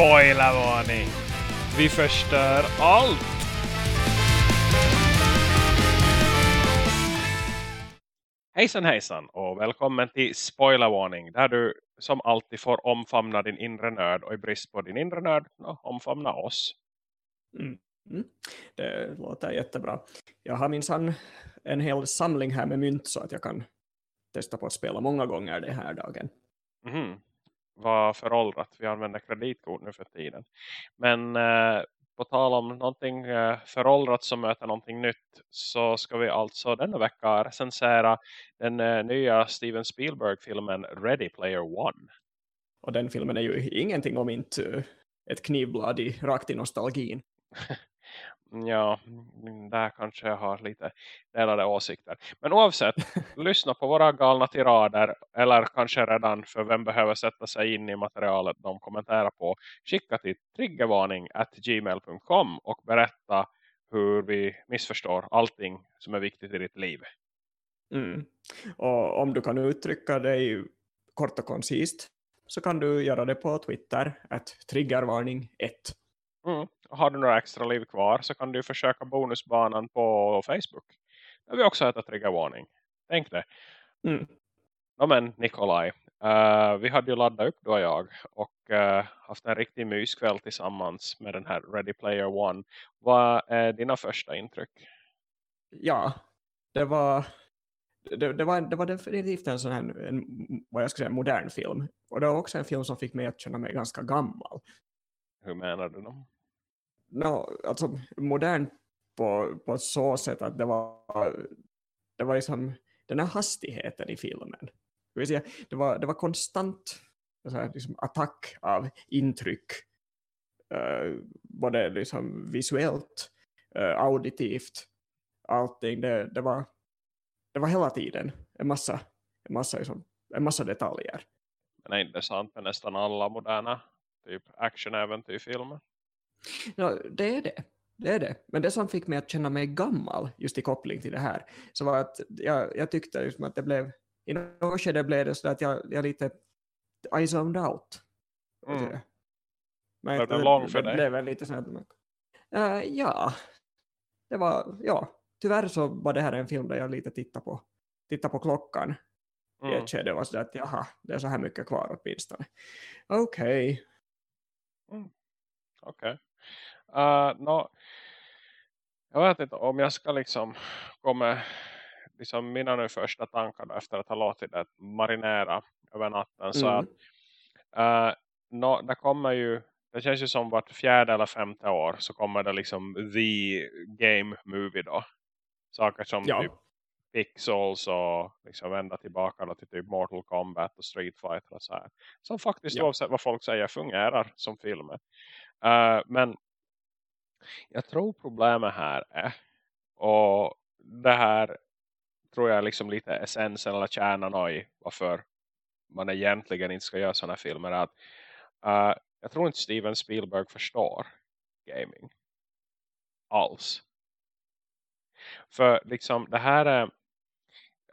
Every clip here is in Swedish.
Spoilervarning! Vi förstör allt! Hejsan hejsan och välkommen till Spoilervarning där du som alltid får omfamna din inre nörd och i brist på din inre nörd omfamna oss. Mm. Mm. Det låter jättebra. Jag har minsann en hel samling här med mynt så att jag kan testa på att spela många gånger det här dagen. Mm var föråldrat. Vi använder kreditkort nu för tiden. Men eh, på tal om någonting eh, föråldrat som möter någonting nytt så ska vi alltså denna vecka recensera den eh, nya Steven Spielberg-filmen Ready Player One. Och den filmen är ju ingenting om inte ett knivblad i, rakt i nostalgin. Ja, där kanske jag har lite delade åsikter. Men oavsett, lyssna på våra galna tirader eller kanske redan för vem behöver sätta sig in i materialet de kommenterar på. Skicka till triggervarning at gmail.com och berätta hur vi missförstår allting som är viktigt i ditt liv. Mm. Och om du kan uttrycka dig kort och koncist så kan du göra det på Twitter, att triggervarning 1. Mm. Har du några extra liv kvar så kan du försöka bonusbanan på Facebook. Där vi också heter triggervarning. Tänk det. Mm. No, men Nikolaj, uh, vi hade ju laddat upp då jag och uh, haft en riktig myskväll tillsammans med den här Ready Player One. Vad är dina första intryck? Ja, det var det, det, var, det var definitivt en sån här en, vad jag ska säga, modern film. Och det var också en film som fick mig att känna mig ganska gammal. Hur menar du då? No, alltså modern på, på så sätt att det var, det var liksom den här hastigheten i filmen. Det var, det var konstant så här, liksom attack av intryck. Uh, både liksom visuellt, uh, auditivt, allting. Det, det, var, det var hela tiden en massa, en massa, liksom, en massa detaljer. Men är intressant med nästan alla moderna typ action-äventyrfilmer? Ja, det är det. Det är det. Men det som fick mig att känna mig gammal just i koppling till det här så var att jag, jag tyckte liksom att det blev i något skede blev det så att jag, jag lite I zoned out. Mm. Men det lång för dig? Det blev lite sånt uh, ja. Det var, ja. Tyvärr så var det här en film där jag lite tittade på, tittade på klockan mm. i ett skede var så att jaha, det är så här mycket kvar åtminstone. Okej. Okay. Mm. Okej. Okay. Uh, no, jag vet inte om jag ska liksom komma liksom mina nu första tankar då, efter att ha låtit det marinera över natten. Mm. Så att, uh, no, det kommer ju det känns ju som vart fjärde eller femte år så kommer det liksom the game movie då. Saker som ja. typ Pixels och liksom vända tillbaka då till typ Mortal Kombat och Street Fighter och så här. Som faktiskt ja. oavsett vad folk säger fungerar som filmer. Uh, men jag tror problemet här är och det här tror jag är liksom lite essensen eller kärnan i varför man egentligen inte ska göra sådana filmer att uh, jag tror inte Steven Spielberg förstår gaming alls. För liksom det här är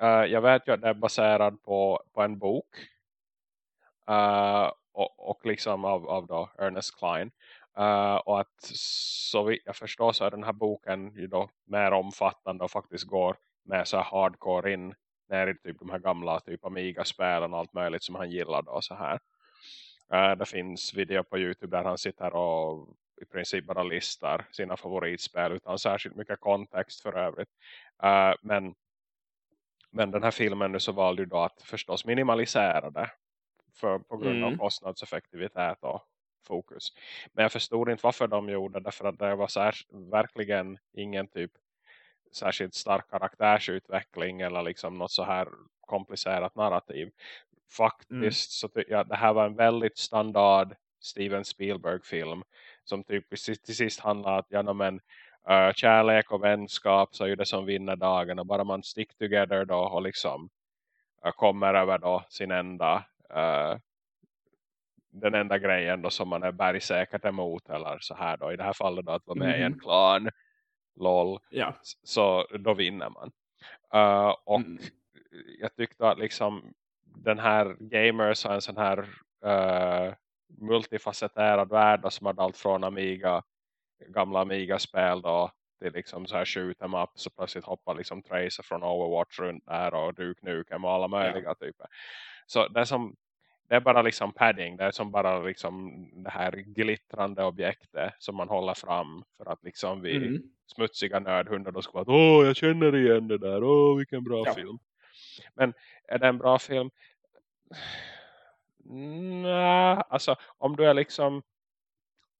uh, jag vet ju att det är baserad på, på en bok uh, och, och liksom av, av då Ernest Klein Uh, och att så vi, jag förstår så är den här boken ju då mer omfattande och faktiskt går med så hardcore in ner i typ de här gamla typ Amiga-spelen och allt möjligt som han gillar då så här. Uh, det finns video på Youtube där han sitter och i princip bara listar sina favoritspel utan särskilt mycket kontext för övrigt. Uh, men, men den här filmen nu så valde ju då att förstås minimalisera det för, på grund av mm. kostnadseffektivitet och fokus. Men jag förstod inte varför de gjorde det. För att det var så verkligen ingen typ särskilt stark karaktärsutveckling. Eller liksom något så här komplicerat narrativ. Faktiskt mm. så ja, det här var en väldigt standard Steven Spielberg-film. Som typ till sist handlar att ja, men, uh, kärlek och vänskap så är det som vinner dagen. Och bara man stick together då och liksom uh, kommer över då sin enda uh, den enda grejen då som man är bergsäkert emot eller så här då i det här fallet då att vara med mm. i en mm. klan lol ja. så då vinner man uh, och mm. jag tyckte att liksom den här gamers har en sån här uh, multifacetterad värld som hade allt från Amiga, gamla Amiga-spel då till liksom så här shoot em up så plötsligt hoppar liksom Tracer från Overwatch runt där och Duke Nukem och alla möjliga ja. typer. Så det som det är bara liksom padding. Det är som bara liksom det här glittrande objektet som man håller fram för att liksom vi mm. smutsiga nördhundar då ska vara åh jag känner igen det där, åh vilken bra ja. film. Men är det en bra film? Nej, alltså om du är liksom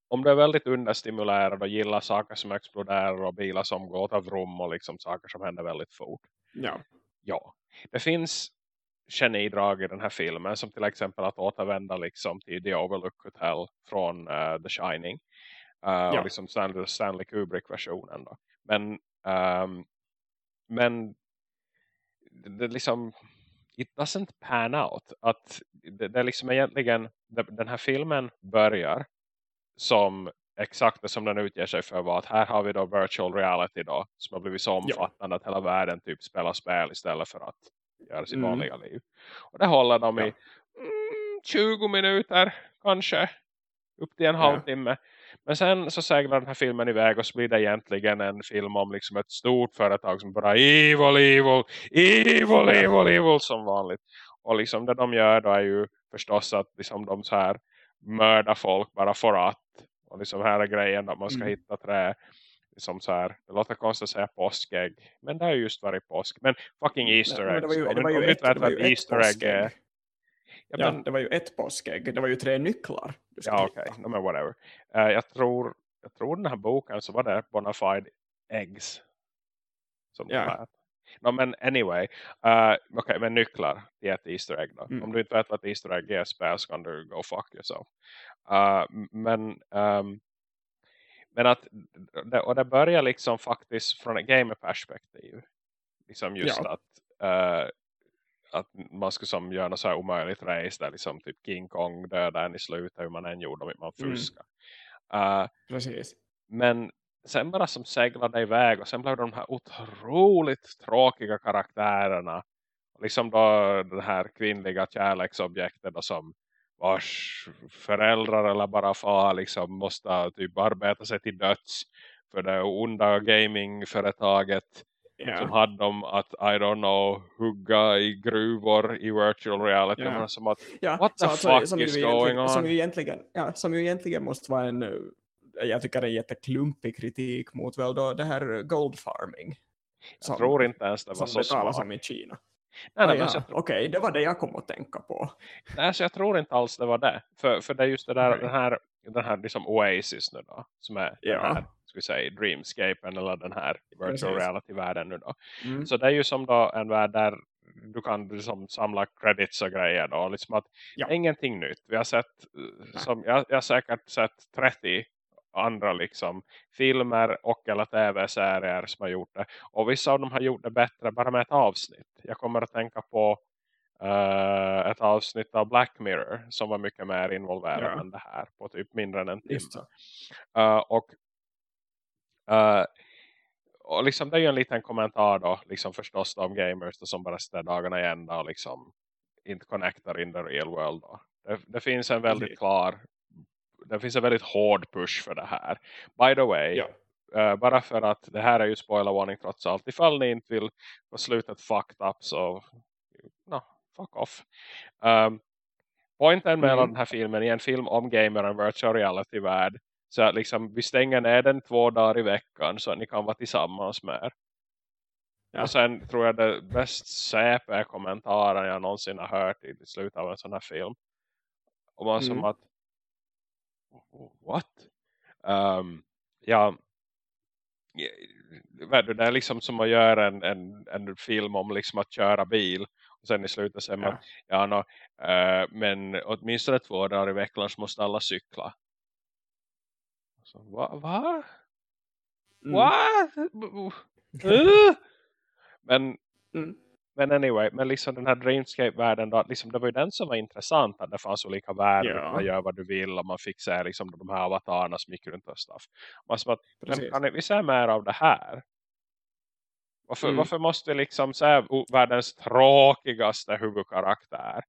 om du är väldigt understimulerad och gillar saker som exploderar och bilar som går av rum och liksom saker som händer väldigt fort. Ja. Ja. Det finns genidrag i den här filmen som till exempel att återvända liksom till The Overlook Hotel från uh, The Shining. Uh, ja. och liksom Stanley, Stanley Kubrick-versionen. Men, um, men det, det liksom it doesn't pan out. Att det, det är liksom egentligen den här filmen börjar som exakt det som den utger sig för var att här har vi då virtual reality då som har blivit så omfattande ja. att hela världen typ spelar spel istället för att göra sitt mm. vanliga liv. Och det håller de ja. i mm, 20 minuter kanske upp till en ja. halvtimme. Men sen så seglar den här filmen iväg och så blir det egentligen en film om liksom ett stort företag som bara evil, evil, evil, evil, evil som vanligt. Och liksom det de gör då är ju förstås att liksom de så här mörda folk bara för att. Och liksom här är grejen att man ska mm. hitta trä. Liksom så här, det låter konstigt att säga påskägg. Men det har just varit påsk. Men fucking Easter eggs. Det var ju, det var ju ett, det var ju Easter egg är. Ja, ja, men, det var ju ett påskägg. Det var ju tre nycklar. Ja, okej. Okay. No, men whatever. Uh, jag, tror, jag tror den här boken så var det Bonafide Eggs. Som ja. No, men anyway. Uh, Okej, okay, men nycklar till ett Easter egg då. Mm. Om du inte vet vad ett Easter egg är spel så kan du go fuck yourself. Uh, men, um, men att och det börjar liksom faktiskt från ett gamerperspektiv. Liksom just ja. att uh, att man skulle som göra något så här omöjligt race där liksom typ King Kong dödade en i slutet hur man än gjorde om man mm. fuskar. Mm. Uh, Precis. Men sen bara som seglade iväg och sen blev de här otroligt tråkiga karaktärerna. Liksom då den här kvinnliga kärleksobjektet då som vars föräldrar eller bara far liksom måste typ arbeta sig till döds för det onda gamingföretaget yeah. som hade om att, I don't know, hugga i gruvor i virtual reality. Yeah. som att, ja, what the så, fuck som, is going on? Som ju, egentligen, ja, som ju egentligen måste vara en jag tycker det är jätteklumpig kritik mot väl då det här gold farming. Som, jag tror inte ens det var så smart. Som i Kina. Nej, nej, ah, ja. Okej, okay, det var det jag kom att tänka på. Nej, så jag tror inte alls det var det. För, för det är just det där, okay. den här, den här liksom Oasis nu då. Som är ja. den här, ska vi säga, Dreamscapen eller den här virtual reality-världen nu då. Mm. Så det är ju som då en värld där du kan liksom samla credits och grejer då. Liksom att ja. ingenting nytt. Vi har sett, som, jag, jag har säkert sett 30 andra liksom filmer och eller tv-serier som har gjort det. Och vissa av dem har gjort det bättre bara med ett avsnitt. Jag kommer att tänka på uh, ett avsnitt av Black Mirror som var mycket mer involverad ja. än det här på typ mindre än en timme. Uh, och uh, och liksom det är ju en liten kommentar då, liksom förstås de gamers då, som bara sitter dagarna i ända och liksom inte connectar in the real world då. Det, det finns en väldigt klar det finns en väldigt hård push för det här. By the way, ja. uh, bara för att det här är ju spoilervarning trots allt. Ifall ni inte vill få slutet fucked up så no, fuck off. Um, poängen med mm. den här filmen i en film om gamer och virtual reality-värld så att liksom, vi stänger ner den två dagar i veckan så att ni kan vara tillsammans med ja. Och sen tror jag det bäst säpe kommentaren jag någonsin har hört i slutet av en sån här film. Och man mm. som att what? Um, ja, det är liksom som att göra en, en, en film om liksom att köra bil. Och sen i slutet säger man, ja, no, uh, men åtminstone två dagar i veckan så måste alla cykla. Så, va? va? Mm. What? Uh? Men mm. Men anyway, men liksom den här Dreamscape-världen då, liksom det var ju den som var intressant att det fanns olika världar ja. man gör vad du vill och man fick se liksom de här avatarerna som gick runt och stuff. Man som att, men, kan vi se mer av det här? Varför, mm. varför måste liksom se världens tråkigaste huvudkaraktär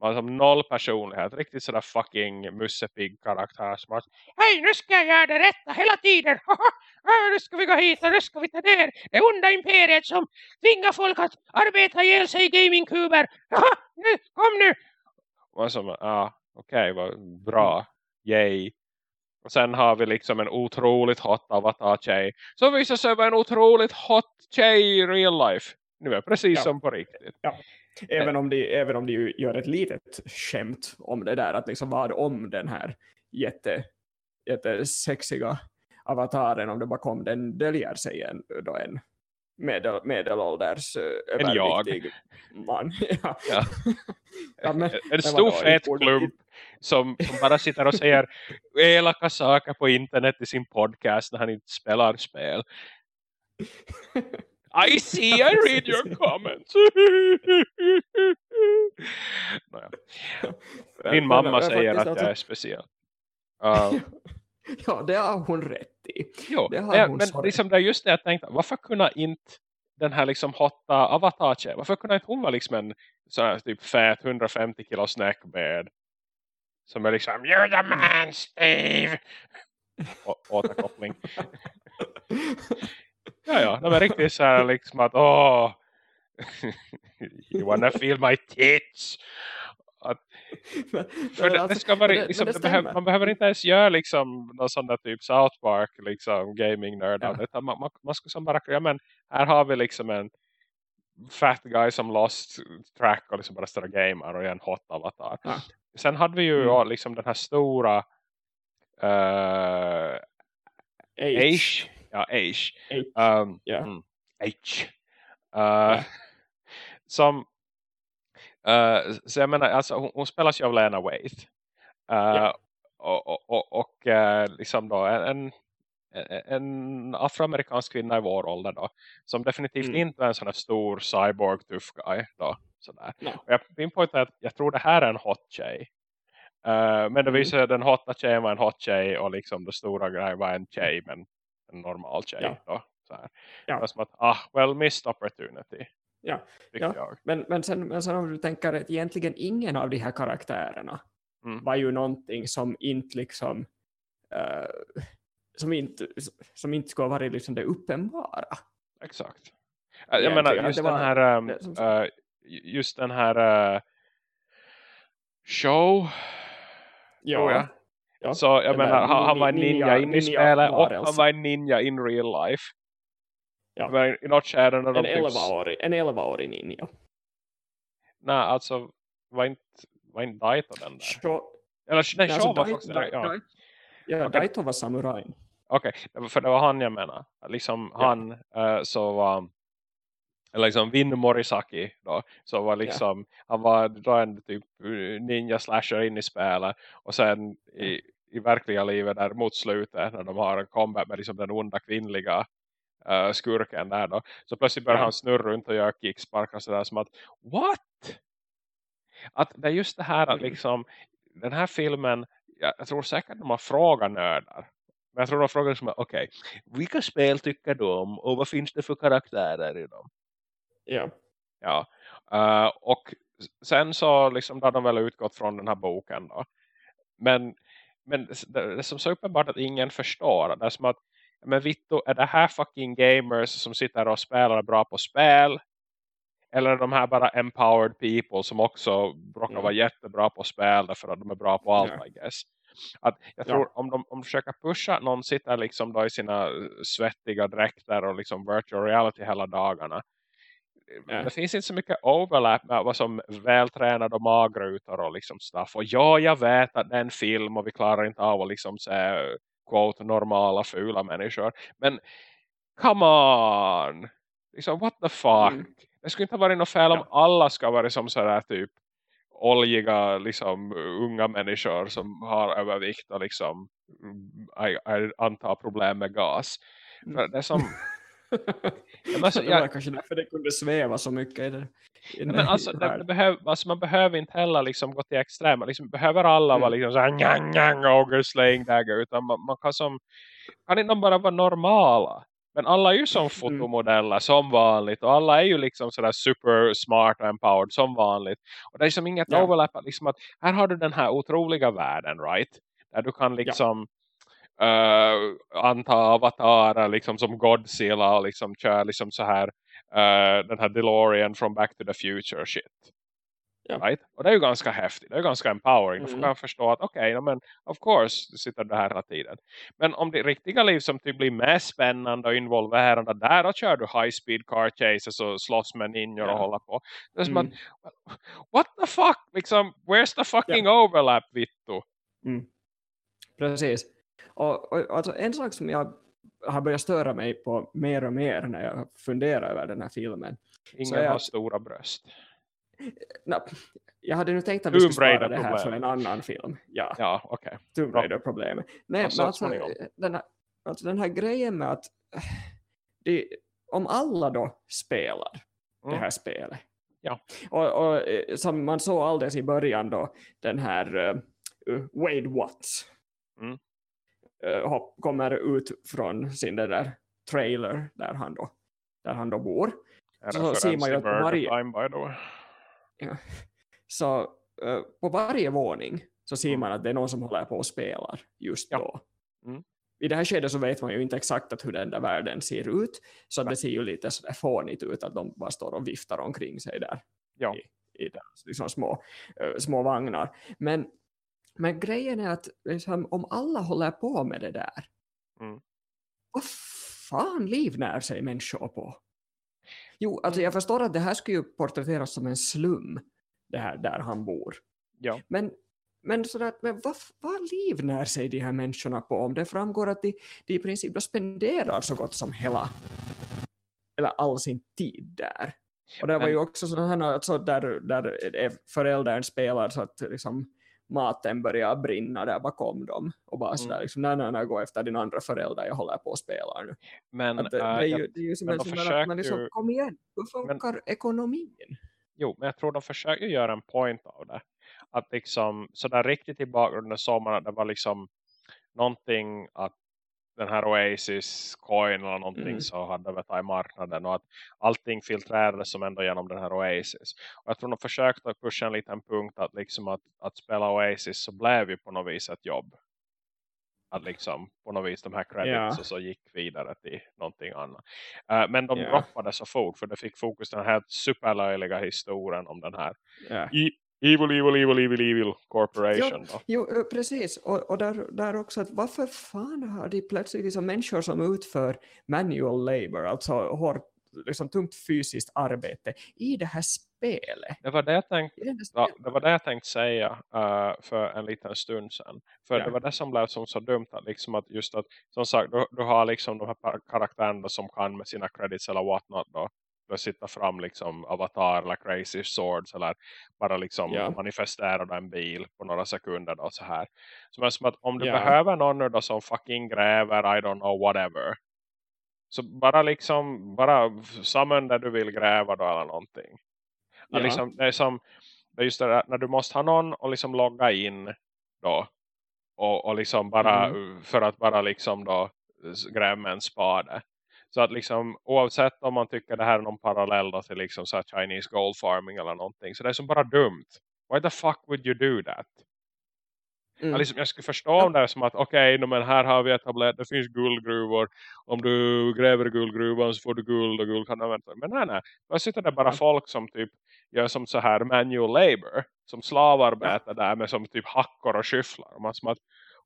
Man som noll personlighet. Riktigt sådär fucking mussepig karaktär. Som att, Hej nu ska jag göra det rätta hela tiden. nu ska vi gå hit och nu ska vi ta ner det onda imperiet som tvingar folk att arbeta ihjäl sig i gamingkuber. nu, kom nu. Och som, ja okej okay, bra. Yay. Och sen har vi liksom en otroligt hot avatar-tjej. Som visar sig vara en otroligt hot tjej i real life. Nu är precis ja. som på riktigt. Ja. Även om, de, även om de gör ett litet skämt om det där. Att liksom vad om den här jätte, jättesexiga avataren. Om det bara kom den döljer sig en, då en medel, medelålders uh, en jag. man. ja. Ja. ja, men, en stor fet klump som, som bara sitter och säger elaka saker på internet i sin podcast när han inte spelar spel. I see, I read your comments. Min mamma säger att jag är speciell. Uh, ja, det har hon rätt i. Jo, det har ja, men liksom det är just det jag tänkte, varför kunna inte den här liksom hotta avatar varför kunde inte hon vara liksom en sån här typ fät 150 kilo snackbed som är liksom You're the man Steve Å återkoppling ja ja, de är riktigt så här liksom att åh you wanna feel my tits att, för det, det, ska vara, liksom, det behöver, man behöver inte ens göra liksom någon sån där typ South Park liksom gaming nörd ja. utan man, man, man ska som bara, ja men här har vi liksom en fat guy som lost track och liksom bara står och gamer och är en hot avatar. Ja. Sen hade vi ju mm. liksom den här stora uh, H. Ja, H. H. Um, yeah. mm, H. Uh, yeah. Som Uh, så jag menar, alltså, hon, hon spelas ju av Lena Waithe. Uh, ja. Och, och, och, och uh, liksom då en, en, afroamerikansk kvinna i vår ålder då. Som definitivt mm. inte är en sån här stor cyborg tuff guy då. Sådär. No. Och jag pinpointar att jag tror det här är en hot tjej. Uh, men det mm. visar att den hotta tjejen var en hot tjej och liksom det stora grejen var en tjej men en normal tjej ja. då. Så här. Ja. Det var som att, ah, well missed opportunity. Ja, ja. Men, men, sen, men sen om du tänker att egentligen ingen av de här karaktärerna mm. var ju någonting som inte liksom uh, som inte, som inte skulle vara liksom det uppenbara. Exakt. Jag egentligen, menar just den här um, uh, just den här uh, show ja. Ja, så jag menar, han, han var en ninja, ninja in i spelet och han var en ninja in real life. Ja. Men i något skärde när de en 11-årig en 11-årig ninja. Nej, alltså var inte, var inte Daito den där? Show, Eller nej, alltså, var faktiskt där. Ja, ja okay. Daito var samurajen. Okej, okay. för det var han jag menar. Liksom ja. han uh, så var eller liksom Vin Morisaki då, så var liksom ja. han var då en typ ninja slasher in i spelet och sen i, i verkliga livet där mot slutet när de har en combat med liksom den onda kvinnliga uh, skurken där då. Så plötsligt börjar ja. han snurra runt och göra kicksparkar sådär som att, what? Att det är just det här att mm. liksom, den här filmen, jag tror säkert de har frågat nördar. Men jag tror de frågar som, okej, okay, vilka spel tycker du om och vad finns det för karaktärer i dem? Ja. Ja, uh, och sen så liksom, har de väl utgått från den här boken då. Men, men det, det är som så uppenbart att ingen förstår. Det är som att men Vitto, är det här fucking gamers som sitter och spelar bra på spel? Eller är de här bara empowered people som också råkar mm. vara jättebra på spel därför att de är bra på allt, yeah. I guess. Att jag tror ja. om, de, om de försöker pusha någon sitter liksom då i sina svettiga dräkter och liksom virtual reality hela dagarna. Yeah. Det finns inte så mycket overlap med vad som vältränade och magrutor och liksom stuff. Och ja, jag vet att det är en film och vi klarar inte av att liksom se quote normala fula människor. Men come on! Liksom, what the fuck? Mm. Det skulle inte ha varit något fel om ja. alla ska vara som sådär typ oljiga liksom unga människor som har övervikt och liksom I, I antar problem med gas. Mm. För det som ja, alltså, det var jag, kanske därför det kunde sväva så mycket i det. I men alltså, det, behöv, alltså, man behöver inte heller liksom gå till extrema. Liksom, behöver alla mm. vara liksom så här njang, njang, ogre slaying dagger. Utan man, man kan som kan inte bara vara normala. Men alla är ju som fotomodeller som vanligt. Och alla är ju liksom sådär super smart och empowered som vanligt. Och det är som inget Ja. overlap. Liksom att här har du den här otroliga världen, right? Där du kan liksom uh, anta avatarer liksom som Godzilla och liksom köra liksom så här uh, den här DeLorean från Back to the Future shit. Ja. Right? Och det är ju ganska häftigt. Det är ju ganska empowering. Mm. Mm. kan förstå att okej, okay, men of course sitter det här hela tiden. Men om det riktiga liv som typ blir mer spännande och involverande där då kör du high speed car chases och slåss med ninjor Ja. och hålla på. Det är som Mm. att, what the fuck? Liksom, where's the fucking overlap, Vittu? Precis. Och, och alltså en sak som jag har börjat störa mig på mer och mer när jag funderar över den här filmen. Ingen har stora bröst. Nå, jag hade nu tänkt att vi skulle spara det här för en annan film. Ja, Ja, okej. Tomb. Raider-problemet. Nej, Alltså, alltså, den här, alltså den här grejen med att eh, det, om alla då spelar det Mm. här spelet. Ja. Och, och eh, som man såg alldeles i början då, den här uh, Wade Watts Mm. Eh, hopp, kommer ut från sin där trailer där han då, där han då bor. Så ser man ju att varje- way. Så eh, på varje våning så ser Mm. man att det är någon som håller på och spelar just Ja. då. Mm. I det här skedet så vet man ju inte exakt att hur den där världen ser ut. Så det ser ju lite sådär fånigt ut att de bara står och viftar omkring sig där. Ja. I, i deras liksom små, eh, små vagnar. Men, men grejen är att liksom, om alla håller på med det där. Mm. Vad fan livnär sig människor på? Jo, alltså jag förstår att det här skulle ju porträtteras som en slum. Det här där han bor. Ja. Men, men, sådär, men vad, vad livnär sig de här människorna på? Om det framgår att de, de i princip då spenderar så gott som hela eller all sin tid där. Och det var ju också sådana alltså, där, där är föräldern spelar så att liksom, maten börjar brinna där bakom dem. Och bara sådär, Mm. liksom, nej, nej, nej, gå efter din andra förälder, jag håller på och spelar nu. Men, Att det, det, äh, är ju, det är ju som men en sån där att man liksom, ju- kom igen, hur Men- funkar ekonomin? jo, men jag tror de försöker göra en point av det. Att liksom, sådär riktigt i bakgrunden såg man att det var liksom någonting att den här Oasis coin eller någonting Mm. så hade vi tagit marknaden och att allting filtrerades som ändå genom den här Oasis. Och jag tror de försökte att pusha en liten punkt att liksom att, att spela Oasis så blev ju på något vis ett jobb. Att liksom på något vis de här credits Ja. och så gick vidare till någonting annat. Eh, men de Ja. droppade så fort för det fick fokus den här superlöjliga historien om den här Ja. Evil, evil, evil, evil, evil corporation. Då. Jo, eh, precis. Och, och där, där också, att varför fan har de plötsligt liksom människor som utför manual labor, alltså hårt, liksom tungt fysiskt arbete, i det här spelet? Det var det jag tänkte här Ja, det var det jag tänkte säga eh, för en liten stund sedan. För Ja. det var det som blev som så dumt att liksom att just att som sagt du, du har liksom de här karaktärerna som kan med sina credits eller whatnot då sitta fram liksom avatar eller crazy swords eller bara liksom Ja. manifestera en bil på några sekunder då så här. Som är som att om du Ja. behöver någon nu då som fucking gräver I don't know whatever. Så bara liksom bara summon där du vill gräva då eller någonting. Ja. liksom, det är som det är just det där, när du måste ha någon och liksom logga in då och, och liksom bara Mm. för att bara liksom då gräva med en spade. Så att liksom oavsett om man tycker det här är någon parallell då till liksom så här Chinese gold farming eller någonting. Så det är som bara dumt. Why the fuck would you do that? Mm. Jag, liksom, jag skulle förstå om det är som att okej, okay, men här har vi etablerat, det finns guldgruvor. Om du gräver guldgruvan så får du guld och guld kan använda. Men nej, nej. Då sitter det bara folk som typ gör som så här manual labor. Som slavarbetar där med som typ hackor och skyfflar. Och man som att,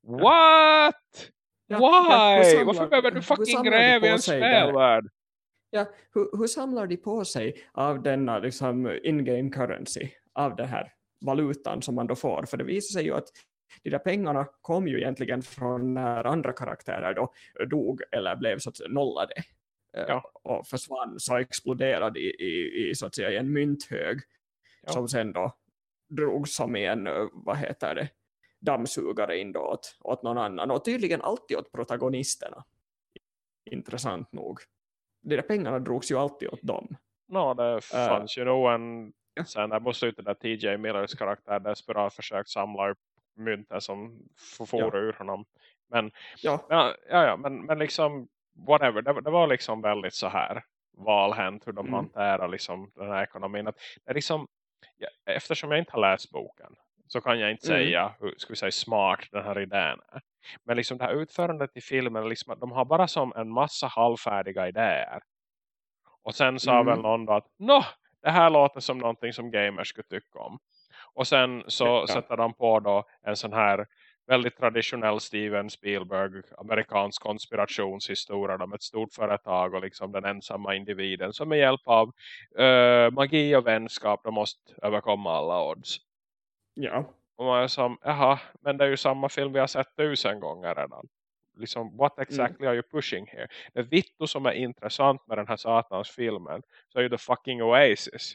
what? Ja, Why? samlar- Varför behöver du fucking gräva i en spelvärld? Ja, hur, hur samlar de på sig av denna liksom, in-game currency, av den här valutan som man då får? För det visar sig ju att de där pengarna kom ju egentligen från när andra karaktärer då dog eller blev så att säga nollade eh, Ja. och försvann så exploderade i, i, i så att säga en mynthög Ja. som sen då drogs som en, eh, vad heter det, dammsugare in då åt, åt någon annan och tydligen alltid åt protagonisterna. Intressant nog. De där pengarna drogs ju alltid åt dem. No, det fanns ju nog en ja. sen där mot slutet där TJ Millers karaktär desperat försökt samla upp mynten som for Ja. ur honom. Men Ja, Ja, ja, ja men, men liksom whatever, det, det var liksom väldigt så här valhänt hur de Mm. hanterar liksom den här ekonomin. Att det är liksom, ja, eftersom jag inte har läst boken så kan jag inte Mm. säga hur ska vi säga, smart den här idén är. Men liksom det här utförandet i filmen, liksom, de har bara som en massa halvfärdiga idéer. Och sen sa Mm. väl någon då att Nå, det här låter som någonting som gamers skulle tycka om. Och sen så Ja. sätter de på då en sån här väldigt traditionell Steven Spielberg amerikansk konspirationshistoria om ett stort företag och liksom den ensamma individen som med hjälp av eh, magi och vänskap de måste överkomma alla odds. Ja. Och man är som, jaha, men det är ju samma film vi har sett tusen gånger redan. Liksom, what exactly are you pushing here? Det vitto som är intressant med den här satans filmen så är ju the fucking Oasis.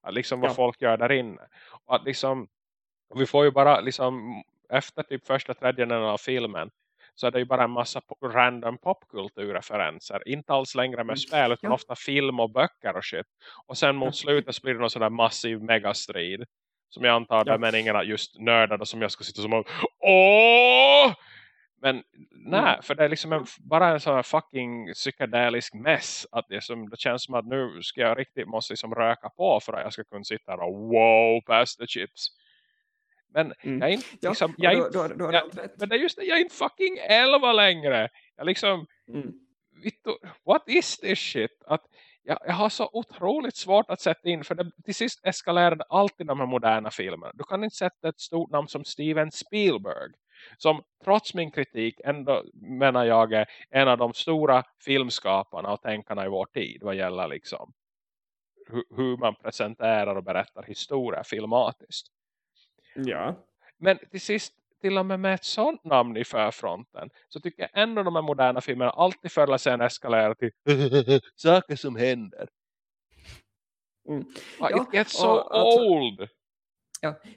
Att liksom vad Ja. folk gör där inne. Och att liksom, vi får ju bara liksom, efter typ första tredjedelen av filmen så är det ju bara en massa random popkulturreferenser. Inte alls längre med Mm. spel utan Ja. ofta film och böcker och shit. Och sen mot slutet så blir det någon sån där massiv megastrid. Som jag antar Ja. meningen att just nördar som jag ska sitta som och Åh! Men nej, Mm. för det är liksom en, bara en sån här fucking psykedelisk mess. Att det, som, det känns som att nu ska jag riktigt måste liksom röka på för att jag ska kunna sitta här och wow, pass the chips. Men Mm. jag är inte, liksom, jag då, då, då jag, men det är just det, jag är inte fucking 11 längre. Jag liksom, Mm. what is this shit? Att jag, jag har så otroligt svårt att sätta in, för det, till sist eskalerade alltid de här moderna filmerna. Du kan inte sätta ett stort namn som Steven Spielberg, som trots min kritik ändå menar jag är en av de stora filmskaparna och tänkarna i vår tid vad gäller liksom hur, hur man presenterar och berättar historia filmatiskt. Ja. Men till sist, till och med med ett sånt namn i förfronten så tycker jag ändå de här moderna filmerna alltid förr eller sen eskalerar till saker som händer. Mm. Ah, Ja, it gets so alltså- old.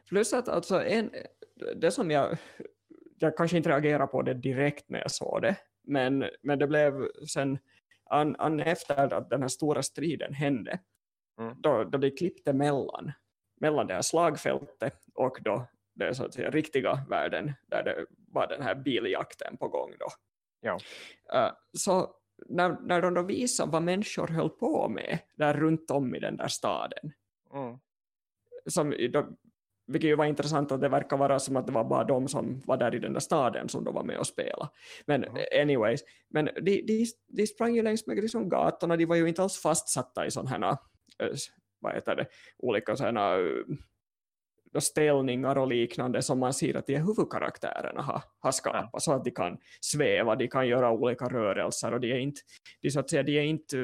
Plus att alltså en, det som jag, jag kanske inte reagerade på det direkt när jag såg det, men, men det blev sen an, an efter att den här stora striden hände, Mm. då, då det klippte mellan, mellan det här slagfältet och då det så att säga riktiga världen där det var den här biljakten på gång då. Ja. Eh, så när, när de då visar vad människor höll på med där runt om i den där staden, Mm. som, då, vilket ju var intressant att det verkar vara som att det var bara de som var där i den där staden som då var med och spela. Men Mhm. anyways, men de, de, de sprang ju längs med liksom gatorna, de var ju inte alls fastsatta i sådana här, eh, vad heter det, olika sådana uh, ställningar och liknande som man ser att de huvudkaraktärerna har, har skapat så att de kan sväva, de kan göra olika rörelser och de är inte, de, så att säga, de är inte,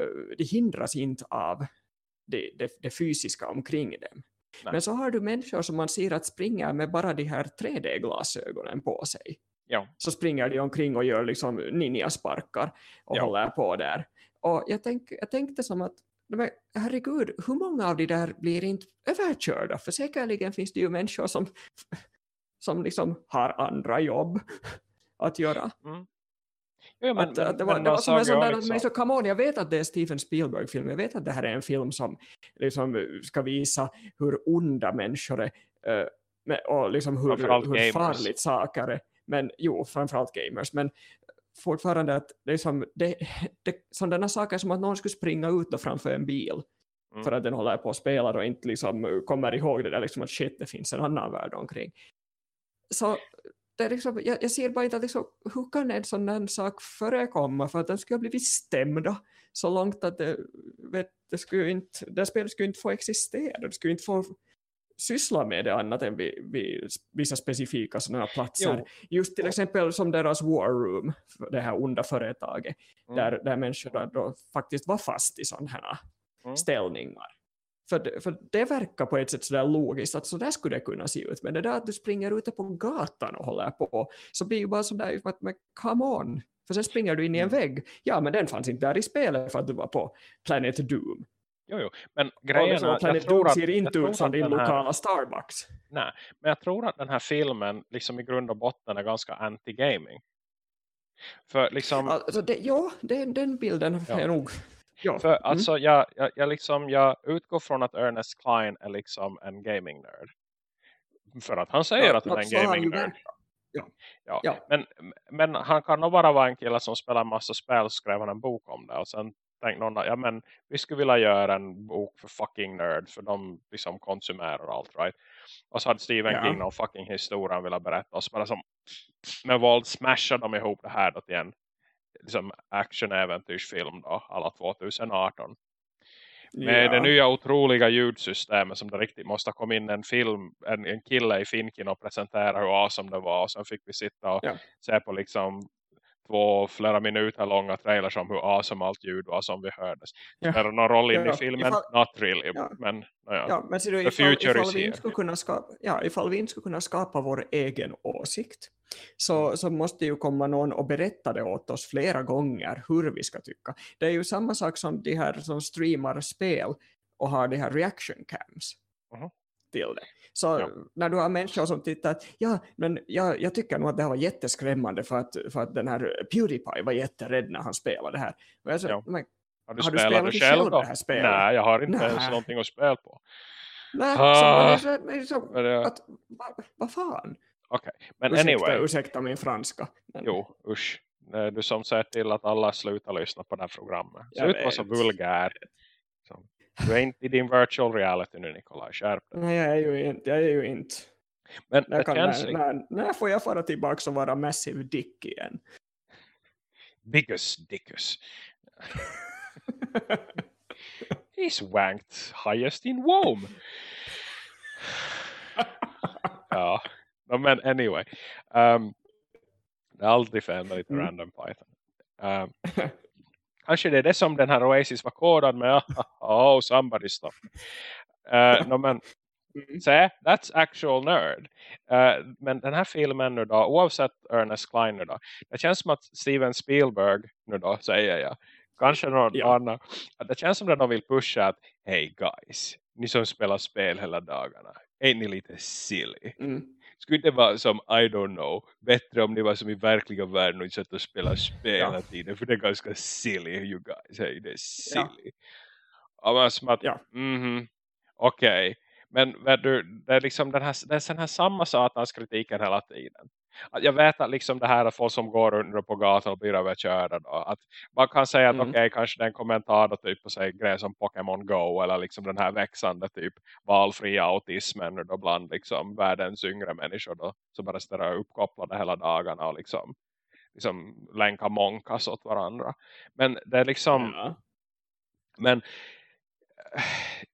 eh, de hindras inte av det, det, det fysiska omkring dem. Nej. Men så har du människor som man ser att springer med bara de här 3D-glasögonen på sig. Ja. Så springer de omkring och gör liksom ninjasparkar och Ja. håller på där. Och jag, tänk, jag tänkte som att men, herregud, hur många av de där blir inte överkörda? För säkerligen finns det ju människor som, som liksom har andra jobb att göra. Jo, men, att, att det men var, man det var som en sån där, liksom- men så come on, jag vet att det är Steven Spielberg-film, jag vet att det här är en film som liksom ska visa hur onda människor är eh, och liksom hur, hur farligt saker är. Men jo, framförallt gamers. Men fortfarande att det är som, det, det, sådana saker som att någon skulle springa ut framför en bil Mm. för att den håller på att spela och inte liksom kommer ihåg det där liksom att shit, det finns en annan värld omkring. Så det är liksom, jag, jag ser bara inte att liksom, hur kan en sån här sak förekomma för att den skulle ha blivit stämda så långt att det, vet, det, skulle inte, det spelet skulle inte få existera, det skulle inte få syssla med det annat än vid, vid vissa specifika sådana platser. Jo. Just till exempel som deras War Room, det här onda företaget, Mm. där, där människorna då faktiskt var fast i sådana här Mm. ställningar. För för det verkar på ett sätt sådär logiskt att så där skulle det kunna se ut. Men det där att du springer ute på gatan och håller på så blir ju bara sådär att men come on. För sen springer du in i en Mm. vägg. Ja men den fanns inte där i spelet för att du var på Planet Doom. Jo, jo. Men grejen liksom, är, Planet Doom att, ser inte ut som din här, lokala Starbucks. nej, men jag tror att den här filmen liksom i grund och botten är ganska anti-gaming. För liksom, Alltså det, ja, den, den bilden Ja. är nog... Ja. För alltså jag, jag, jag, liksom, jag utgår från att Ernest Klein är liksom en gaming nerd. För att han säger Ja, att han är en så har han ju gaming nerd. verkat. Ja. Ja. Ja. Men, men han kan nog bara vara en kille som spelar massa spel och skrev han en bok om det. Och sen tänkte någon, ja men vi skulle vilja göra en bok för fucking nerds. För de liksom konsumerar allt, right? Och så hade Stephen Ja. King någon fucking historia han ville berätta. Och så bara som med våld smashade de ihop det här då till en liksom action-äventyrsfilm då, alla 2018. Med ja. det nya otroliga ljudsystemet som det riktigt måste komma in en film, en, en kille i Finkin och presentera hur awesome det var. Och sen fick vi sitta och Ja. se på liksom två flera minuter långa trailers om hur awesome allt ljud var som vi hördes. Ja. Spelar någon roll in Ja, i filmen? ifall- Not really. Ja. Men ja. Ja, men ser du, ifall, future ifall, vi skulle kunna skapa, ja, ifall vi inte skulle kunna skapa vår egen åsikt så, så måste ju komma någon och berätta det åt oss flera gånger hur vi ska tycka. Det är ju samma sak som de här som streamar spel och har de här reaction cams Mhm. Till det. Så Ja. när du har människor som tittar att ja, men jag, jag tycker nog att det här var jätteskrämmande för att, för att den här Pewdiepie var jätterädd när han spelade det här. Och så, Ja. men, Har du Har du spelat det själv då? det här spelet? Nej, jag har inte Nej. ens någonting att spela på. nej, Ah. så så, Men det- att, vad va fan? Okej, men ursäkta, anyway. ursäkta min franska. Men, Jo, usch. Du som säger till att alla slutar lyssna på det här programmet. Slut vara så vulgär. Så, Du är inte i din virtual reality nu Nikolaj, skärp. Nej, jag är ju inte. Jag är ju inte. Men När, kan, när, när, när får jag fara tillbaka och vara massive dick igen? Biggus Dickus. He's wanked highest in Wome. ja, men anyway. Um, fel med lite Mm. random Python. Um, kanske det är det som den här Oasis var kodad med. oh, somebody stop. Uh, no, men Mm. Se, that's actual nerd. Uh, men den här filmen nu då, oavsett Ernest Klein nu då, det känns som att Steven Spielberg nu då, säger jag, kanske någon Ja. annan, det känns som att de vill pusha att, hey guys, ni som spelar spel hela dagarna, är ni lite silly? Mm. Skulle det vara som, I don't know, bättre om ni var som i verkliga världen och inte satt och spelade spel hela tiden, för det är ganska silly, you guys, hey, det är silly. Ja, men som att, Ja. mhm, okej. Men vet du, det är liksom den här, det är den här samma satans kritiken hela tiden. Att jag vet att liksom det här är folk som går under på gatan och blir överkörda då. Att man kan säga att Mm. okej, kanske det är en kommentar då typ på sig grejer som Pokémon Go eller liksom den här växande typ valfria autismen då bland liksom världens yngre människor då som bara står uppkopplade hela dagarna och liksom liksom länka monkas åt varandra. Men det är liksom Ja. men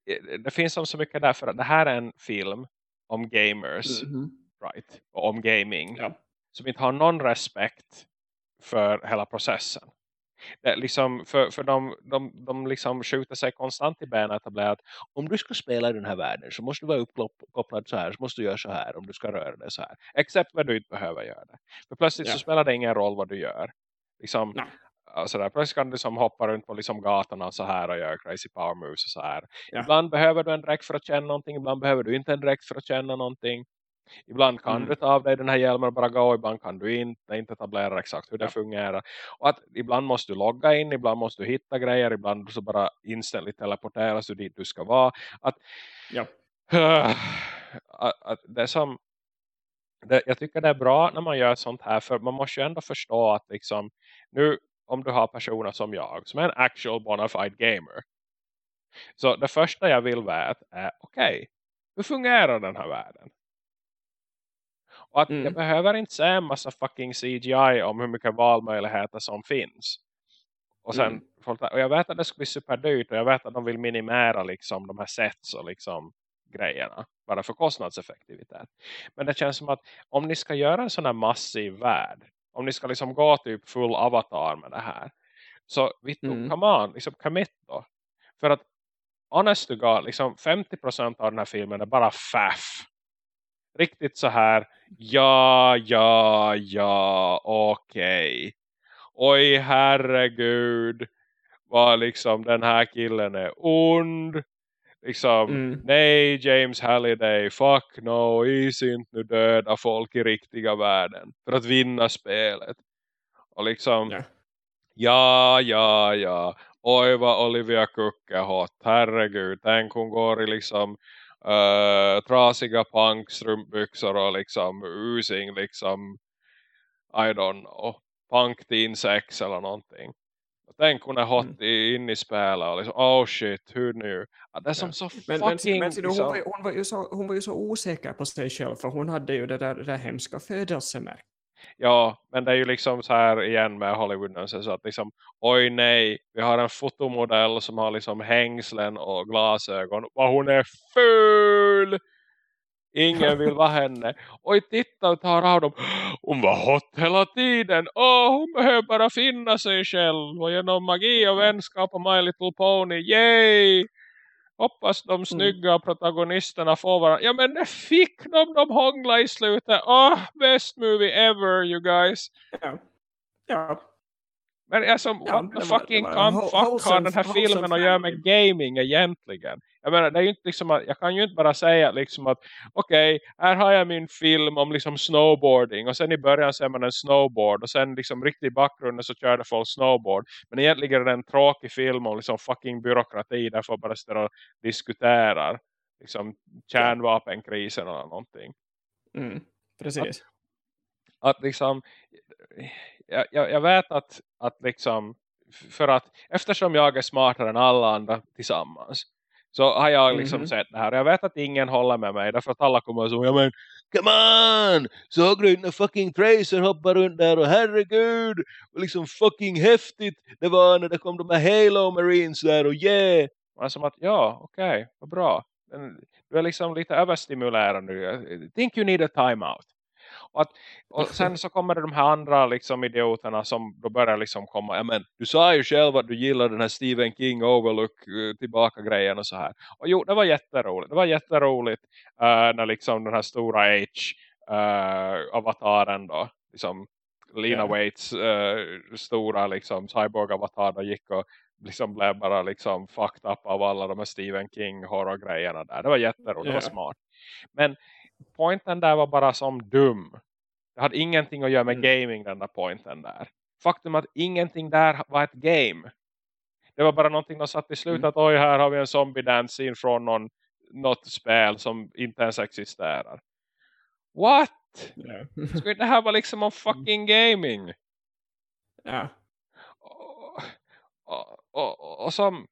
eh, det finns som så mycket därför att det här är en film om gamers, Mhm. Right? Och om gaming. Ja. Som inte har någon respekt för hela processen. Det liksom, för för de, de, de liksom skjuter sig konstant i benen att att om du ska spela i den här världen så måste du vara uppkopplad så här, så måste du göra så här om du ska röra dig så här. Except vad du inte behöver göra det. För plötsligt Ja. så spelar det ingen roll vad du gör. Liksom, Nej. alltså där, plötsligt kan du som hoppa runt på liksom gatorna så här och göra crazy power moves och så här. Ja. Ibland behöver du en dräkt för att känna någonting, ibland behöver du inte en dräkt för att känna någonting. Ibland kan Mm. du ta av dig den här hjälmen och bara gå, ibland kan du inte, inte etablera exakt hur det Ja. fungerar. Och att ibland måste du logga in, ibland måste du hitta grejer, ibland så bara instantly teleporteras du dit du ska vara. Att, Ja. att, att det som det, jag tycker det är bra när man gör sånt här för man måste ju ändå förstå att liksom nu om du har personer som jag som är en actual bona fide gamer så det första jag vill veta är okej, hur fungerar den här världen? Och att Mm. jag behöver inte se en massa fucking CGI om hur mycket valmöjligheter som finns. Och sen, Mm. och jag vet att det ska bli superdyrt och jag vet att de vill minimera liksom de här sets och liksom grejerna. Bara för kostnadseffektivitet. Men det känns som att om ni ska göra en sån här massiv värld. Om ni ska liksom gå typ full avatar med det här. Så vi tog, Mm. come on, liksom commit då. För att honest to God, liksom 50% av den här filmen är bara faff. Riktigt så här, ja, ja, ja, okej. Oj herregud, vad liksom den här killen är ond. Liksom, Mm. nej James Halliday, fuck no, is inte nu döda folk i riktiga världen. För att vinna spelet. Och liksom, Ja. Ja, ja, ja. Oj vad Olivia Cook är hot. Herregud, tänk hon går i liksom uh, trasiga punkstrumpbyxor och liksom using liksom I don't know, Punk Teen Sex eller någonting. Tänk hon är hot mm. in i spelet och liksom, oh shit, hur nu? Det är som ja. så men, fucking... Men, men, hon, var, hon, var ju så, hon var ju så osäker på sig själv för hon hade ju det där, det där hemska födelsemärket. Ja, men det är ju liksom så här igen med Hollywood så att liksom, oj nej, vi har en fotomodell som har liksom hängslen och glasögon. Vad hon är ful! Ingen vill vara henne. Oj, titta och tar av dem. Hon var hot hela tiden. Åh, hon behöver bara finna sig själv. Och genom magi och vänskap och My Little Pony. Yay! Hoppas de mm. snygga mm. protagonisterna får vara. Ja men det fick de. De hångla i slutet. Oh, best movie ever you guys. Ja. Ja. Men alltså, ja, what the fucking var, fuck har den här filmen att göra med gaming egentligen? Jag menar, det är inte liksom att, jag kan ju inte bara säga liksom att okej, okay, här har jag min film om liksom snowboarding och sen i början ser man en snowboard och sen liksom riktigt i bakgrunden så körde folk snowboard. Men egentligen är det en tråkig film om liksom fucking byråkrati där folk bara står och diskuterar liksom kärnvapenkrisen eller någonting. Mm, precis. Att, att liksom jag, jag, vet att, att liksom för att eftersom jag är smartare än alla andra tillsammans så har jag liksom mm -hmm. sett det här. Jag vet att ingen håller med mig. Därför att alla kommer så, ja men, come on! Såg du när fucking Tracer hoppar runt där och herregud! Och liksom fucking häftigt det var när det kom de här Halo Marines där och yeah! Man som att, ja, okej, okay, vad bra. Du är liksom lite överstimulerad nu. I think you need a timeout. Och, att, och sen så kommer det de här andra liksom idioterna som då börjar liksom komma. Ja, men, du sa ju själv att du gillar den här Stephen King Overlook uh, tillbaka grejen och så här. Och jo, det var jätteroligt. Det var jätteroligt uh, när liksom den här stora H-avataren uh, då, liksom Lena yeah. Waits uh, stora liksom cyborg-avatar då gick och liksom blev bara liksom fucked up av alla de här Stephen King horror-grejerna där. Det var jätteroligt, yeah. det var smart. Men pointen där var bara som dum. Det hade ingenting att göra med mm. gaming den där pointen där. Faktum att ingenting där var ett game. Det var bara någonting de satt i slutet mm. att oj här har vi en zombie dance in från någon, något spel som inte ens existerar. What? Yeah. Ska det här vara liksom om fucking gaming? Ja. Och, och, och, och som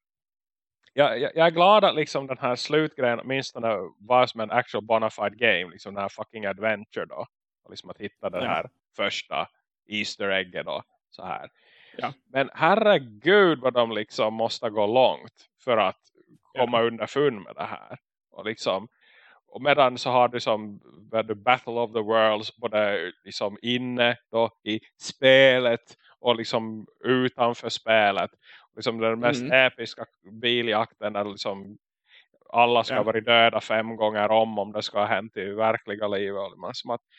jag, jag, jag, är glad att liksom den här slutgrejen åtminstone var som en actual bona fide game. Liksom den här fucking adventure då. Och liksom att hitta den här första Easter egget då. Så här. Ja. Men herregud vad de liksom måste gå långt för att komma ja. underfund med det här. Och liksom och medan så har du som the Battle of the Worlds både liksom inne då i spelet och liksom utanför spelet liksom den mest mm. episka biljakten där liksom alla ska ja. vara döda fem gånger om om det ska ha hänt i verkliga livet. Man som att, ja.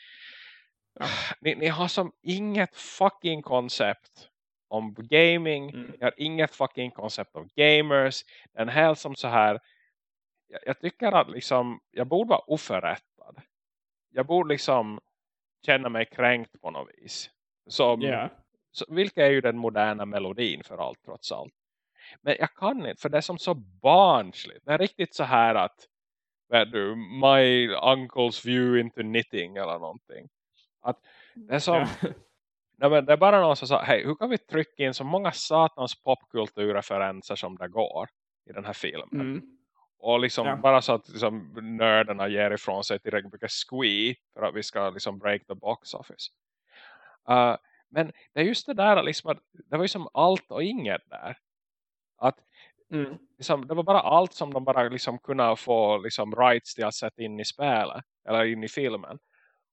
Ni, ni, har som inget fucking koncept om gaming. Mm. Ni har inget fucking koncept om gamers. Den här som så här jag, jag, tycker att liksom jag borde vara oförrättad. Jag borde liksom känna mig kränkt på något vis. Som, yeah. Så, vilka är ju den moderna melodin för allt trots allt. Men jag kan inte, för det är som så barnsligt. Det är riktigt så här att du, my uncle's view into knitting eller någonting. Att det är som... Ja. Nej, men det är bara någon som sa, hej hur kan vi trycka in så många satans popkulturreferenser som det går i den här filmen. Mm. Och liksom ja. bara så att liksom, nördarna ger ifrån sig tillräckligt mycket squee för att vi ska liksom break the box office. Uh, men det är just det där liksom att det var ju som allt och inget där. Att mm. liksom, det var bara allt som de bara liksom kunde få liksom rights till att sätta in i spelet. Eller in i filmen.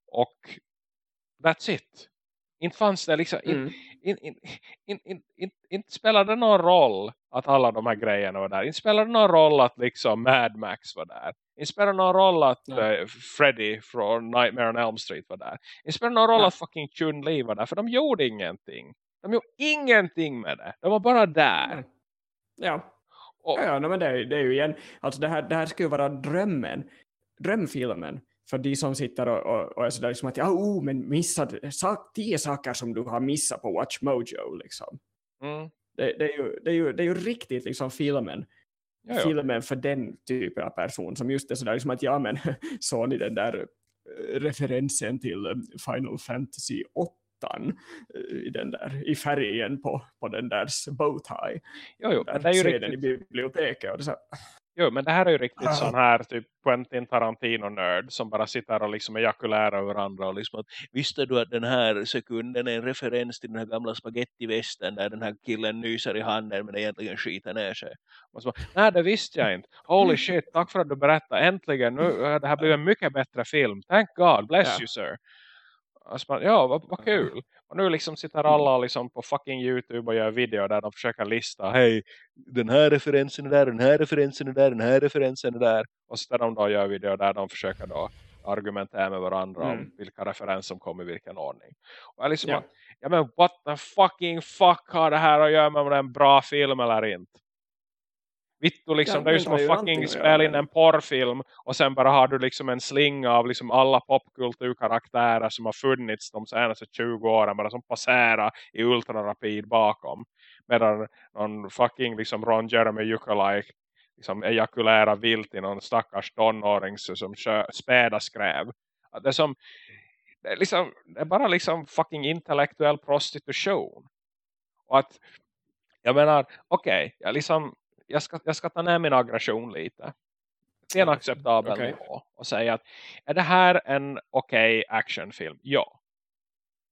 Och that's it. Inte fanns det liksom, mm. inte in, in, in, spelade någon roll att alla de här grejerna var där. Inte spelade någon roll att liksom Mad Max var där. Inte spelade någon roll att uh, Freddy från Nightmare on Elm Street var där. Inte spelade någon roll ja. att fucking Chun-Li var där. För de gjorde ingenting. De gjorde ingenting med det. De var bara där. Ja. Och, ja, ja men det, är, det är ju igen. Alltså det här, det här skulle vara drömmen. Drömfilmen för de som sitter och, och, och är sådär liksom att ja, oh, men missat sak, tio saker som du har missat på Watch Mojo liksom. Mm. Det, det, är ju, det, är ju, det är ju riktigt liksom filmen ja, filmen för den typen av person som just är sådär liksom att ja men såg ni den där eh, referensen till eh, Final Fantasy attan i, den där, i färgen på, på den där bowtie. Jo, jo, men det är ju riktigt... i biblioteket. Och det så Jo, men det här är ju riktigt Ah. sån här typ Quentin Tarantino-nörd som bara sitter och liksom ejakulerar över och liksom att visste du att den här sekunden är en referens till den här gamla spagettivästen där den här killen nyser i handen men egentligen skiter ner sig. Och så, bara, Nej, det visste jag inte. Holy shit, tack för att du berättade. Äntligen, nu, äh, det här blir en mycket bättre film. Thank God, bless Ja. you sir. Och så bara, ja, vad, vad kul. Och nu liksom sitter alla liksom på fucking Youtube och gör video där de försöker lista. Hej, den här referensen är där, den här referensen är där, den här referensen är där. Och så där de då gör video där de försöker då argumentera med varandra om Mm. vilka referenser som kommer i vilken ordning. Och jag liksom, Ja. ja. ja men what the fucking fuck har det här att göra med om det är en bra film eller inte? Vittu liksom, Ja, det är ju som att fucking spela in en porrfilm och sen bara har du liksom en slinga av liksom alla popkulturkaraktärer som har funnits de senaste 20 åren bara som passerar i ultrarapid bakom. Medan någon fucking liksom Ron Jeremy Lookalike liksom ejakulerar vilt i någon stackars tonåring som späda skräv. Det är som det är, liksom, det är bara liksom fucking intellektuell prostitution. Och att jag menar, okej, jag, liksom, jag, ska, jag ska ta ner min aggression lite. Till en acceptabel Okej. nivå. Och säga att är det här en okej actionfilm? Ja.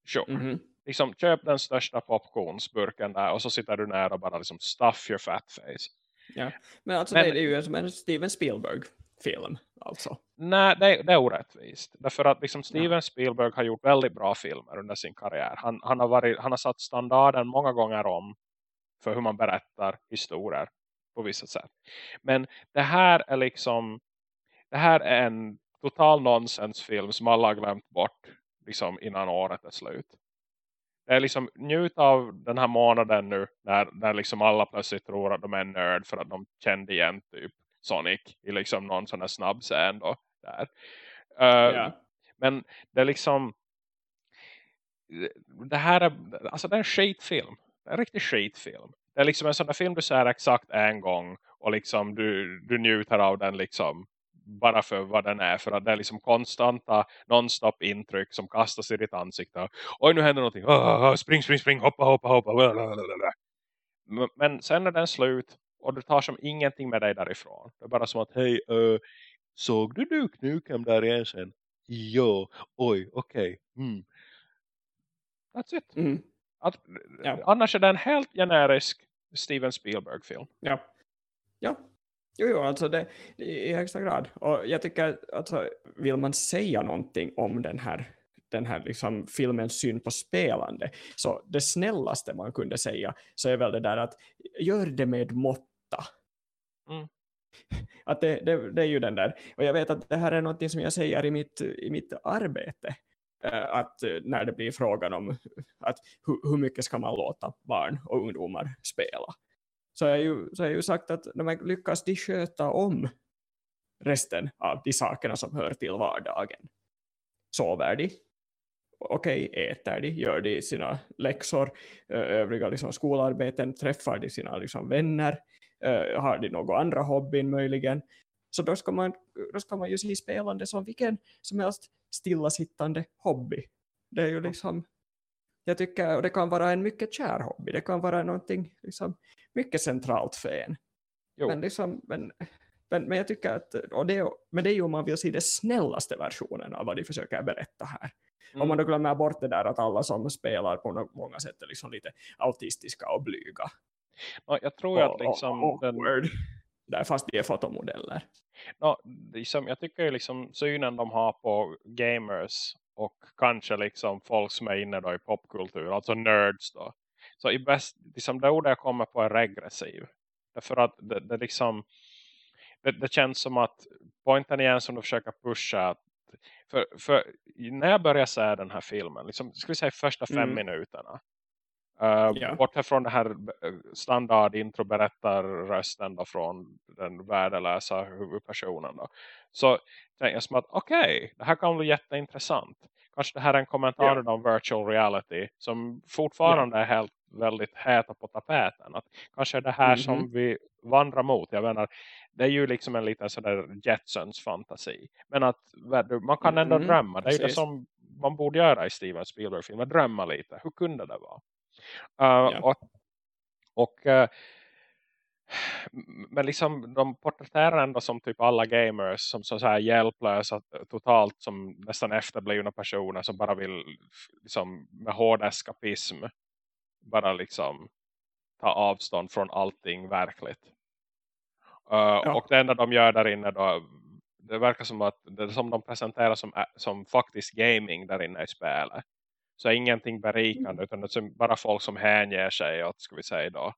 Sure. Mhm. Liksom, köp den största popcornsburken där och så sitter du nära och bara liksom stuff your fat face. Ja. Men alltså Men- det, är ju som en Steven Spielberg-film. Alltså. Nej, det, det är orättvist. Därför att liksom Steven Spielberg har gjort väldigt bra filmer under sin karriär. Han, han, har, varit, han har satt standarden många gånger om för hur man berättar historier på vissa sätt. Men det här är liksom det här är en total nonsensfilm som alla har glömt bort liksom innan året är slut. Det är liksom njut av den här månaden nu när, när liksom alla plötsligt tror att de är nörd för att de kände igen typ Sonic i liksom någon sån här snabb scen då där. Eh, Ja. Men det är liksom det här är alltså det är en skitfilm. Det är en riktig skitfilm. Det är liksom en sån där film du ser exakt en gång och liksom du, du njuter av den liksom bara för vad den är. För att det är liksom konstanta nonstop intryck som kastas i ditt ansikte. Oj nu händer någonting. Ah, spring, spring, spring, hoppa, hoppa, hoppa. blablabla. Men- sen är den slut och du tar som ingenting med dig därifrån. Det är bara som att hej, eh, såg du Duke Nukem där igen sen? Ja, oj, okej. Mm. That's it. Mhm. Att, Ja. Annars är det en helt generisk Steven Spielberg-film. Ja. Ja. Jo, jo, alltså det, det i högsta grad. Och jag tycker, alltså, vill man säga någonting om den här, den här liksom filmens syn på spelande, så det snällaste man kunde säga så är väl det där att gör det med måtta. Mm. Att det, det, det är ju den där. Och jag vet att det här är någonting som jag säger i mitt, i mitt arbete. Eh, att eh, när det blir frågan om att hur, hur mycket ska man låta barn och ungdomar spela så har jag ju, så har jag ju sagt att när man lyckas de sköta om resten av de sakerna som hör till vardagen. Sover de? Okej, äter de? Gör de sina läxor? Eh, övriga liksom, skolarbeten? Träffar de sina liksom, vänner? Har de några andra hobbyn möjligen? Så då ska man, då ska man ju se spelande som vilken som helst stillasittande hobby. Det är ju liksom jag tycker, och det kan vara en mycket kär hobby. Det kan vara någonting liksom, mycket centralt för en. Jo. Men, liksom, men, men, men jag tycker att, och det, är- men det är ju om man vill se det snällaste versionen av vad de försöker berätta här. Mm. Om man då glömmer bort det där att alla som spelar på många sätt är liksom lite autistiska och blyga. Ja, jag tror ju att och, liksom och, den, awkward. Där fast de är fotomodeller. Ja, liksom, jag tycker ju liksom synen de har på gamers och kanske liksom folk som är inne då i popkultur, alltså nerds då. Så i bäst, liksom det ordet jag kommer på är regressiv. Därför att det, det liksom det, det känns som att poängen igen som de försöker pusha att för, för när jag började se den här filmen, liksom, ska vi säga första fem Mm. minuterna Uh, Ja. Bortsett från det här eh, standard intro berättarrösten då från den värdelösa huvudpersonen då. Så tänkte jag som att okej, det här kan bli jätteintressant. Kanske det här är en kommentar Ja. om virtual reality som fortfarande är helt väldigt heta på tapeten. Att kanske det här Mhm. som vi vandrar mot. Jag menar, det är ju liksom en liten sådär Jetsons fantasi. Men att man kan ändå Mhm, drömma. Det är ju det precis. som man borde göra i Steven Spielberg-filmer. Drömma lite. Hur kunde det vara? Uh, ja. Och, och uh, men liksom de porträtterar ändå som typ alla gamers som så, så här hjälplösa totalt som nästan efterblivna personer som bara vill liksom med hård eskapism bara liksom ta avstånd från allting verkligt. Uh, ja. Och det enda de gör där inne då det verkar som att det som de presenterar som, som faktiskt gaming där inne i spelet. Så ingenting berikande mm. utan det är bara folk som hänger sig åt ska vi säga då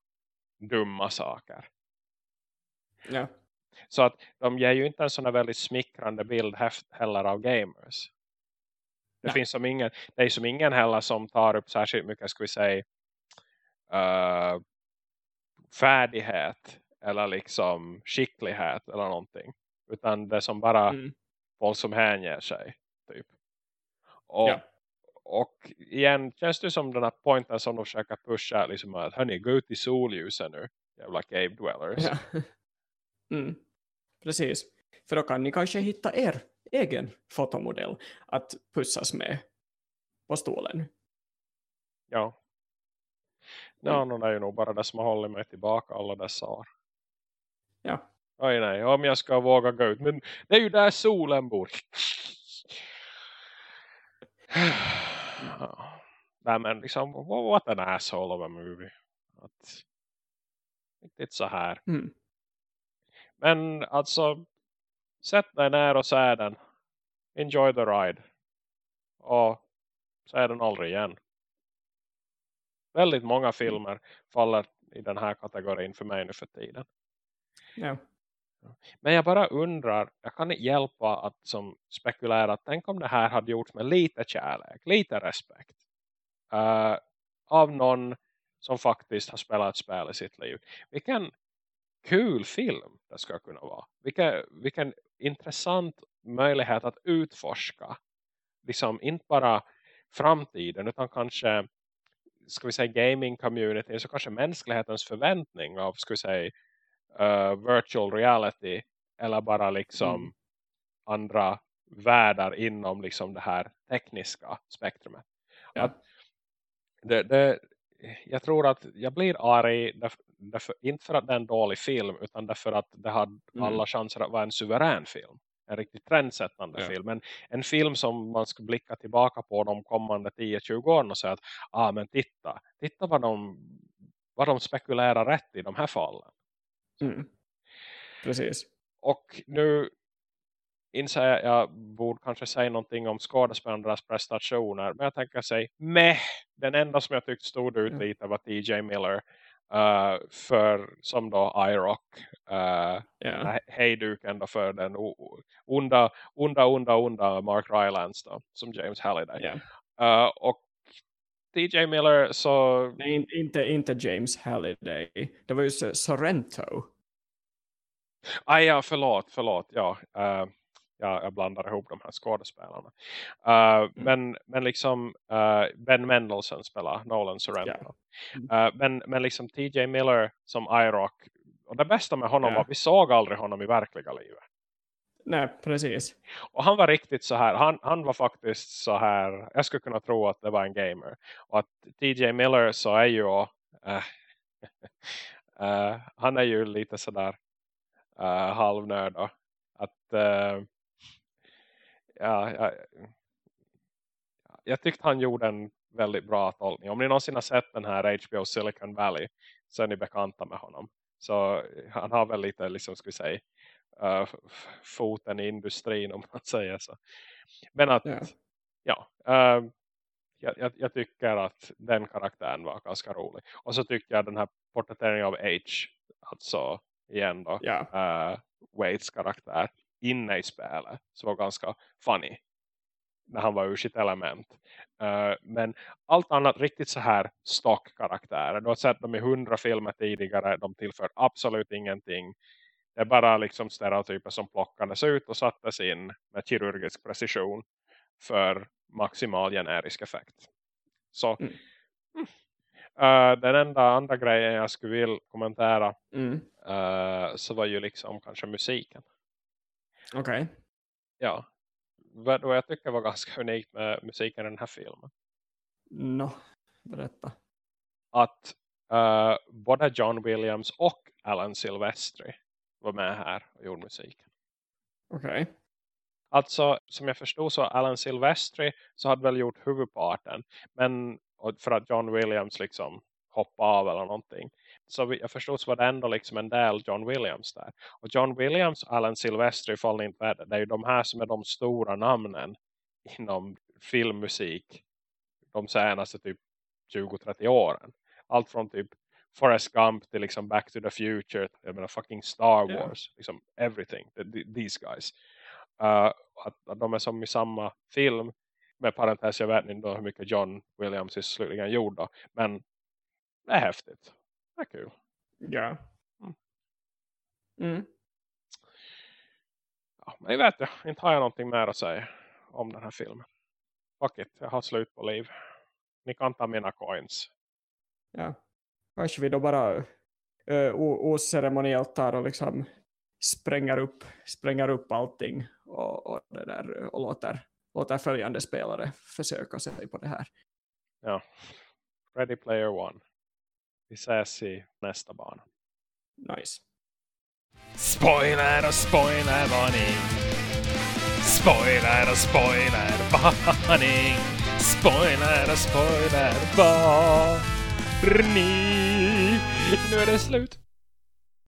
dumma saker. Ja. Så att de ger ju inte en sån här väldigt smickrande bild heller av gamers. Det ja. finns som ingen, det är som ingen heller som tar upp särskilt mycket ska vi säga uh, färdighet eller liksom skicklighet eller någonting. Utan det är som bara mm. folk som hänger sig. Typ. Och, ja. Och igen känns det som den här pointen som de försöker pusha. Liksom att hörni, gå ut i solljuset nu. Jävla cave dwellers. Ja. Mm. Precis. För då kan ni kanske hitta er egen fotomodell att pussas med på stolen. Ja. Ja, mm. det är ju nog bara det som har hållit mig tillbaka alla dessa år. Ja. Oj nej, om jag ska våga gå ut. Men det är ju där solen bor. Nej men liksom, what an asshole of a movie. Att, riktigt så här. Mm. Men alltså, sätt dig ner och se den. Enjoy the ride. Och se den aldrig igen. Väldigt många filmer faller i den här kategorin för mig nu för tiden. Ja. Men jag bara undrar, jag kan inte hjälpa att som spekulera, tänk om det här hade gjorts med lite kärlek, lite respekt. Uh, av någon som faktiskt har spelat spel i sitt liv. Vilken kul film det ska kunna vara. Vilken, vilken intressant möjlighet att utforska. Liksom inte bara framtiden utan kanske ska vi säga gaming community så kanske mänsklighetens förväntning av ska vi säga uh, virtual reality eller bara liksom mm. andra världar inom liksom det här tekniska spektrumet. Ja. Att det, det, jag tror att jag blir arg därför, därför, inte för att det är en dålig film utan därför att det har mm. alla chanser att vara en suverän film. En riktigt trendsättande ja. film. Men en film som man ska blicka tillbaka på de kommande 10-20 åren och säga att ah, men titta, titta vad de, vad de spekulerar rätt i de här fallen. Mm. Precis. Och nu inser jag, jag borde kanske säga någonting om skådespelarnas prestationer. Men jag tänker säga, meh, den enda som jag tyckte stod ut lite var TJ Miller. Uh, för som då iRock uh, eh, yeah. hejduken då för den onda, onda, onda, onda Mark Rylance då, som James Halliday. Yeah. Uh, och TJ Miller så... Nej, inte, inte James Halliday. Det var ju Sorrento. Ah, ja, förlåt, förlåt. Ja, uh, ja, jag blandar ihop de här skådespelarna. Uh, mm. men, men liksom uh, Ben Mendelsohn spelar Nolan Sorrento. Yeah. Mm. men, men liksom TJ Miller som iRock. Och det bästa med honom yeah. var att vi såg aldrig honom i verkliga livet. Nej, precis. Och han var riktigt så här, han, han var faktiskt så här, jag skulle kunna tro att det var en gamer. Och att TJ Miller så är ju, Äh, äh, han är ju lite sådär Äh, eh, halvnörd då. Att, Äh, ja, jag, jag tyckte han gjorde en väldigt bra tolkning. Om ni någonsin har sett den här HBO Silicon Valley så är ni bekanta med honom. Så han har väl lite, liksom skulle säga, uh, foten i industrin om man säger så. Men att, yeah. ja, uh, jag, jag, tycker att den karaktären var ganska rolig. Och så tyckte jag den här porträtteringen av H, alltså igen då, yeah. uh, Waits karaktär inne i spelet så var ganska funny när han var ur sitt element. Uh, men allt annat riktigt så här stockkaraktärer. Du har sett dem i hundra filmer tidigare. De tillför absolut ingenting. Det är bara liksom stereotyper som plockades ut och sattes in med kirurgisk precision för maximal generisk effekt. Så mm. Uh, den enda andra grejen jag skulle vilja kommentera mm. uh, så var ju liksom kanske musiken. Okej. Okay. Ja. vad jag tycker var ganska unikt med musiken i den här filmen. No, berätta. Att uh, både John Williams och Alan Silvestri var med här och gjorde musiken. Okej. Okay. Alltså, som jag förstod så Alan Silvestri så hade väl gjort huvudparten. Men för att John Williams liksom hoppade av eller någonting. Så jag förstod så var det ändå liksom en del John Williams där. Och John Williams och Alan Silvestri fall inte värde. Det är ju de här som är de stora namnen inom filmmusik de senaste typ 20-30 åren. Allt från typ Forrest Gump till liksom Back to the Future, jag menar fucking Star Wars, yeah. liksom everything, these guys. Uh, att, att de är som i samma film, med parentes jag vet inte hur mycket John Williams i slutligen gjorde, men det är häftigt, det är kul. Ja. Mm. Mm. Ja, men jag vet jag, inte har jag någonting mer att säga om den här filmen. Fuck it, jag har slut på liv. Ni kan ta mina coins. Ja, kanske vi då bara uh, oceremoniellt tar och liksom spränger upp, spränger upp allting och, och, det där, och låter, låter följande spelare försöka sig på det här. Ja, Ready Player One. Vi ses i nästa bana. Nice. Spoiler och spoiler varning. Spoiler och spoiler varning. Spoiler och spoiler varning. Nu är det slut.